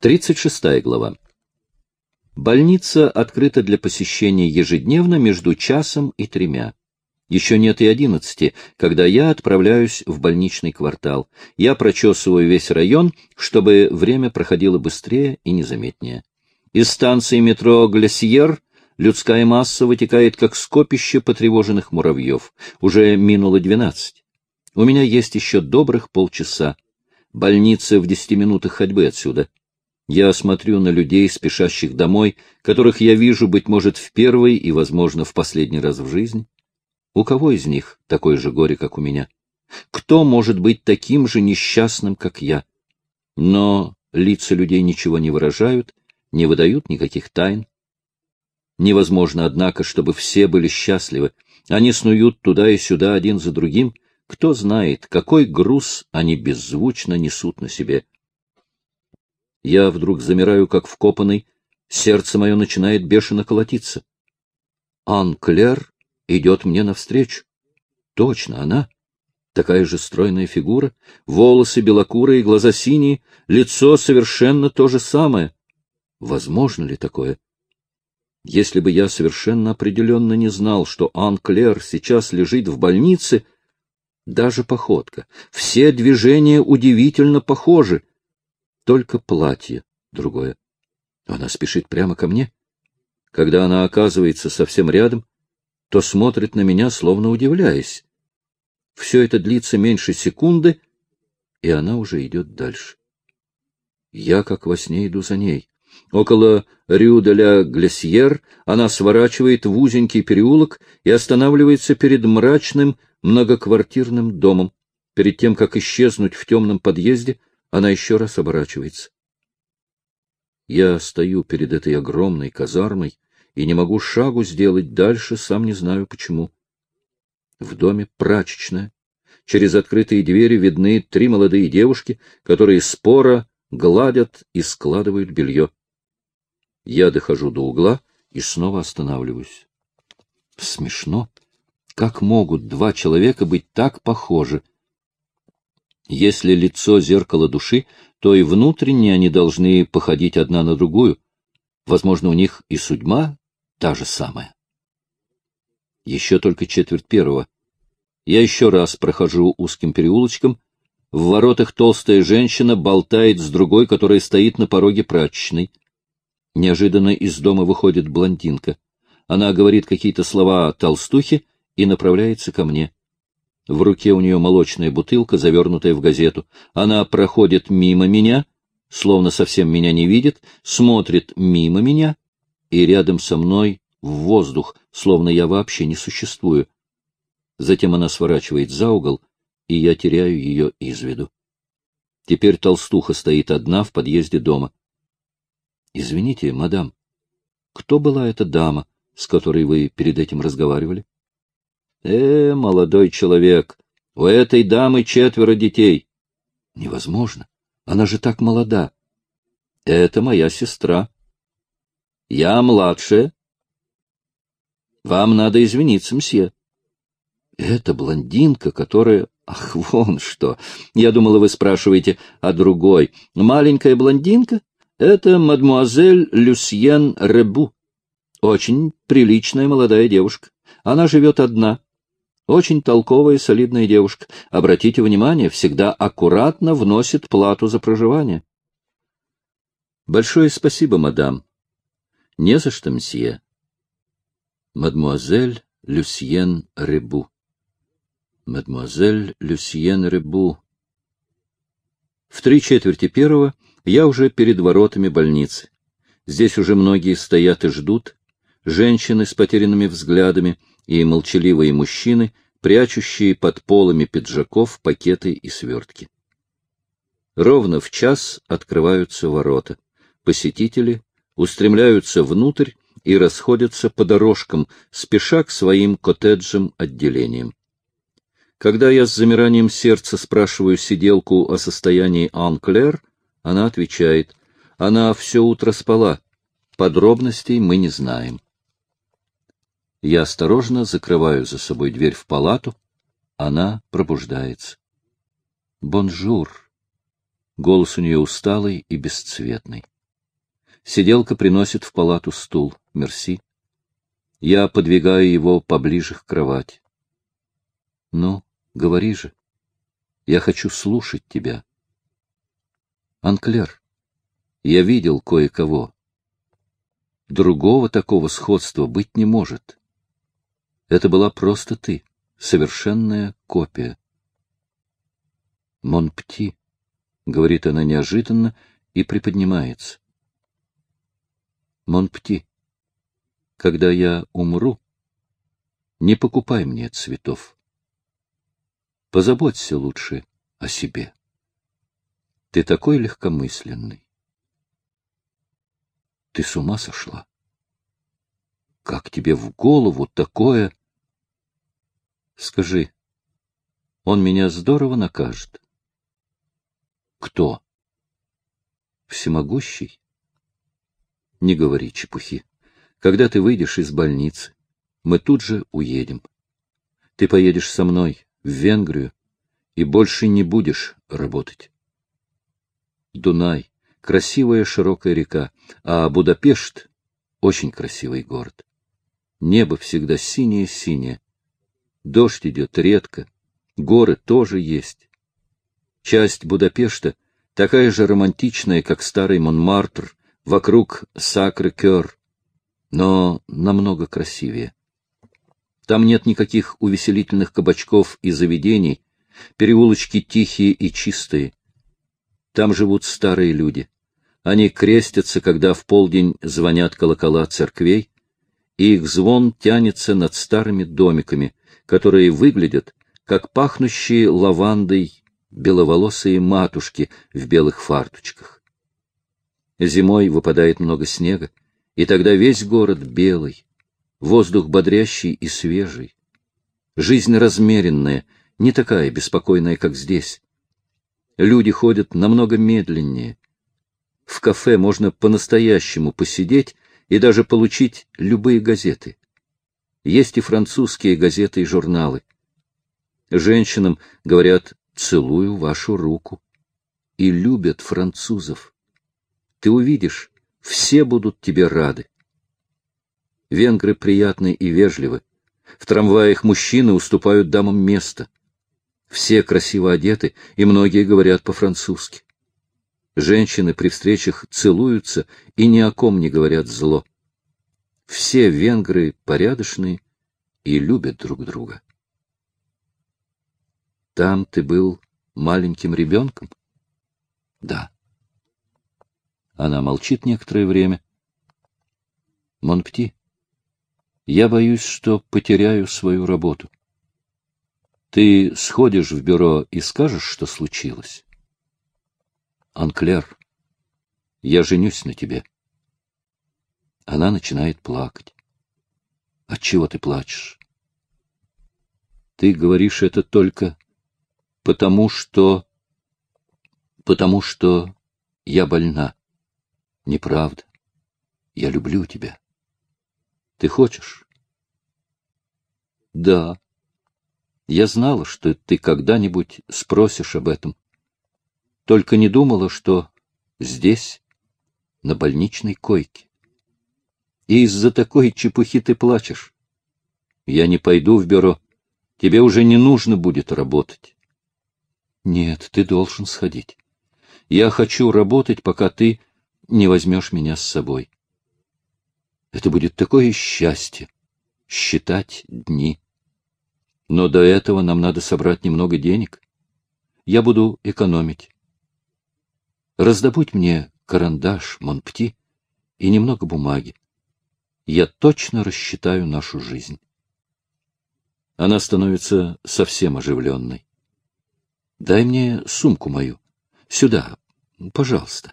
36 глава. Больница открыта для посещения ежедневно между часом и тремя. Еще нет и одиннадцати, когда я отправляюсь в больничный квартал. Я прочесываю весь район, чтобы время проходило быстрее и незаметнее. Из станции метро «Гласьер» людская масса вытекает, как скопище потревоженных муравьев. Уже минуло двенадцать. У меня есть еще добрых полчаса. Больница в десяти минутах ходьбы отсюда. Я смотрю на людей, спешащих домой, которых я вижу, быть может, в первый и, возможно, в последний раз в жизни. У кого из них такое же горе, как у меня? Кто может быть таким же несчастным, как я? Но лица людей ничего не выражают, не выдают никаких тайн. Невозможно, однако, чтобы все были счастливы. Они снуют туда и сюда один за другим. Кто знает, какой груз они беззвучно несут на себе. Я вдруг замираю, как вкопанный, сердце мое начинает бешено колотиться. Анклер идет мне навстречу. Точно она. Такая же стройная фигура, волосы белокурые, глаза синие, лицо совершенно то же самое. Возможно ли такое? Если бы я совершенно определенно не знал, что Ан Клер сейчас лежит в больнице, даже походка, все движения удивительно похожи, только платье другое. Она спешит прямо ко мне. Когда она оказывается совсем рядом, то смотрит на меня, словно удивляясь. Все это длится меньше секунды, и она уже идет дальше. Я, как во сне, иду за ней. Около Рю-де-ля-Глесьер она сворачивает в узенький переулок и останавливается перед мрачным многоквартирным домом. Перед тем, как исчезнуть в темном подъезде, она еще раз оборачивается. Я стою перед этой огромной казармой и не могу шагу сделать дальше, сам не знаю почему. В доме прачечная. Через открытые двери видны три молодые девушки, которые споро гладят и складывают белье. Я дохожу до угла и снова останавливаюсь. Смешно. Как могут два человека быть так похожи? Если лицо — зеркало души, то и внутренне они должны походить одна на другую. Возможно, у них и судьба та же самая. Еще только четверть первого. Я еще раз прохожу узким переулочком. В воротах толстая женщина болтает с другой, которая стоит на пороге прачечной. Неожиданно из дома выходит блондинка. Она говорит какие-то слова толстухе и направляется ко мне. В руке у нее молочная бутылка, завернутая в газету. Она проходит мимо меня, словно совсем меня не видит, смотрит мимо меня и рядом со мной в воздух, словно я вообще не существую. Затем она сворачивает за угол, и я теряю ее из виду. Теперь толстуха стоит одна в подъезде дома. — Извините, мадам, кто была эта дама, с которой вы перед этим разговаривали? — Э, молодой человек, у этой дамы четверо детей. — Невозможно, она же так молода. — Это моя сестра. Я младшая. Вам надо извиниться, мсье. Это блондинка, которая... Ах, вон что! Я думала, вы спрашиваете о другой. Маленькая блондинка? Это мадмуазель Люсьен Ребу. Очень приличная молодая девушка. Она живет одна. Очень толковая, солидная девушка. Обратите внимание, всегда аккуратно вносит плату за проживание. Большое спасибо, мадам. — Не за что, мсье. Мадмуазель Люсьен Ребу. Мадмуазель Люсьен Ребу. В три четверти первого я уже перед воротами больницы. Здесь уже многие стоят и ждут. Женщины с потерянными взглядами и молчаливые мужчины, прячущие под полами пиджаков пакеты и свертки. Ровно в час открываются ворота. Посетители устремляются внутрь и расходятся по дорожкам, спеша к своим коттеджам-отделениям. Когда я с замиранием сердца спрашиваю сиделку о состоянии Анклер, она отвечает, она все утро спала, подробностей мы не знаем. Я осторожно закрываю за собой дверь в палату, она пробуждается. Bonjour. Голос у нее усталый и бесцветный. Сиделка приносит в палату стул. Merci. Я подвигаю его поближе к кровати. Ну, говори же. Я хочу слушать тебя. Анн-Клер, я видел кое-кого. Другого такого сходства быть не может. Это была просто ты, совершенная копия. Монпти, — говорит она неожиданно и приподнимается. Монпти, когда я умру, не покупай мне цветов. Позаботься лучше о себе. Ты такой легкомысленный. Ты с ума сошла? Как тебе в голову такое? Скажи, он меня здорово накажет. Кто? Всемогущий? Не говори чепухи. Когда ты выйдешь из больницы, мы тут же уедем. Ты поедешь со мной в Венгрию и больше не будешь работать. Дунай — красивая широкая река, а Будапешт — очень красивый город. Небо всегда синее-синее. Дождь идет редко, горы тоже есть. Часть Будапешта такая же романтичная, как старый Монмартр, вокруг Сакры-Кёр, но намного красивее. Там нет никаких увеселительных кабачков и заведений, переулочки тихие и чистые. Там живут старые люди. Они крестятся, когда в полдень звонят колокола церквей, и их звон тянется над старыми домиками, которые выглядят, как пахнущие лавандой беловолосые матушки в белых фарточках. Зимой выпадает много снега, и тогда весь город белый, воздух бодрящий и свежий. Жизнь размеренная, не такая беспокойная, как здесь. Люди ходят намного медленнее. В кафе можно по-настоящему посидеть и даже получить любые газеты. Есть и французские газеты и журналы. Женщинам говорят «целую вашу руку» и любят французов. Ты увидишь, все будут тебе рады. Венгры приятны и вежливы. В трамваях мужчины уступают дамам место. Все красиво одеты, и многие говорят по-французски. Женщины при встречах целуются и ни о ком не говорят зло. Все венгры порядочные и любят друг друга. Там ты был маленьким ребенком? Да. Она молчит некоторое время. Монпти, я боюсь, что потеряю свою работу. Ты сходишь в бюро и скажешь, что случилось? Анклер, я женюсь на тебе. Она начинает плакать. Отчего ты плачешь? Ты говоришь это только потому, что... Потому что я больна. Неправда. Я люблю тебя. Ты хочешь? Да. Я знала, что ты когда-нибудь спросишь об этом. Только не думала, что здесь, на больничной койке. И из-за такой чепухи ты плачешь. Я не пойду в бюро. Тебе уже не нужно будет работать. Нет, ты должен сходить. Я хочу работать, пока ты не возьмешь меня с собой. Это будет такое счастье — считать дни. Но до этого нам надо собрать немного денег. Я буду экономить. Раздобудь мне карандаш, Монпти, и немного бумаги. Я точно рассчитаю нашу жизнь. Она становится совсем оживленной. Дай мне сумку мою. Сюда, пожалуйста.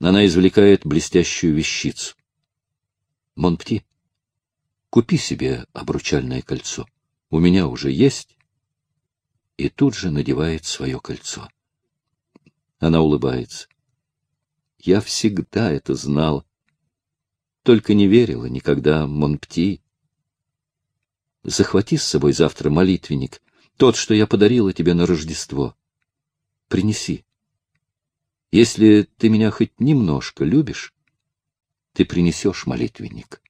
Она извлекает блестящую вещицу. Монпти, купи себе обручальное кольцо. У меня уже есть. И тут же надевает свое кольцо. Она улыбается. Я всегда это знала. Только не верила никогда, Монпти. Захвати с собой завтра молитвенник, тот, что я подарила тебе на Рождество. Принеси. Если ты меня хоть немножко любишь, ты принесешь молитвенник.